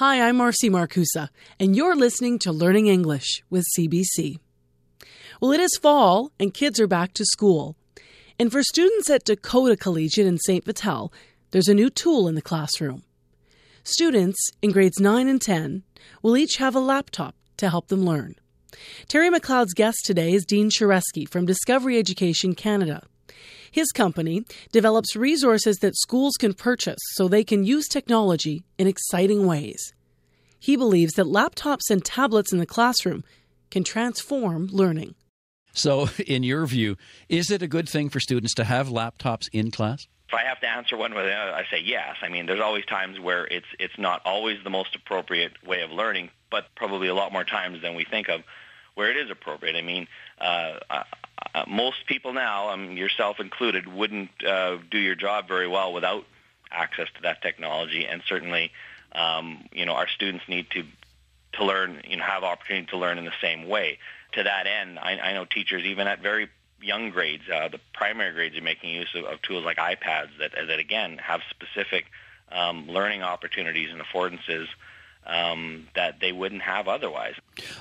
Hi, I'm Marcy Markusa, and you're listening to Learning English with CBC. Well, it is fall, and kids are back to school. And for students at Dakota Collegiate in St. Vital, there's a new tool in the classroom. Students in grades 9 and 10 will each have a laptop to help them learn. Terry McLeod's guest today is Dean Shareski from Discovery Education Canada. His company develops resources that schools can purchase so they can use technology in exciting ways. He believes that laptops and tablets in the classroom can transform learning. So, in your view, is it a good thing for students to have laptops in class? If I have to answer one way or the other, I say yes. I mean, there's always times where it's it's not always the most appropriate way of learning, but probably a lot more times than we think of where it is appropriate. I mean, uh, uh, most people now, um, yourself included, wouldn't uh, do your job very well without access to that technology. And certainly, um, you know, our students need to to learn, you know, have opportunity to learn in the same way. To that end, I, I know teachers, even at very young grades, uh, the primary grades, are making use of, of tools like iPads that, that again have specific um, learning opportunities and affordances um, that they wouldn't have otherwise.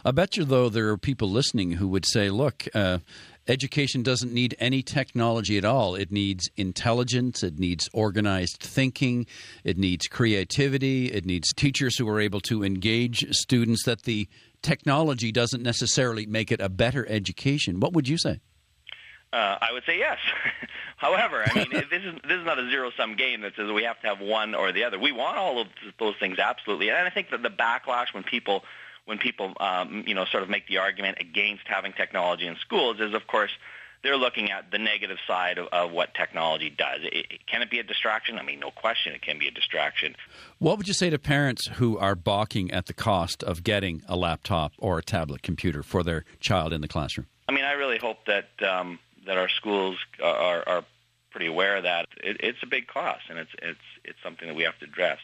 I bet you, though, there are people listening who would say, look, uh, education doesn't need any technology at all. It needs intelligence, it needs organized thinking, it needs creativity, it needs teachers who are able to engage students, that the technology doesn't necessarily make it a better education. What would you say? Uh, I would say yes. However, I mean, this is this is not a zero sum game that says we have to have one or the other. We want all of those things absolutely, and I think that the backlash when people when people um, you know sort of make the argument against having technology in schools is, of course, they're looking at the negative side of, of what technology does. It, it, can it be a distraction? I mean, no question, it can be a distraction. What would you say to parents who are balking at the cost of getting a laptop or a tablet computer for their child in the classroom? I mean, I really hope that um, that our schools uh, are, are pretty aware of that. It, it's a big cost, and it's it's it's something that we have to address.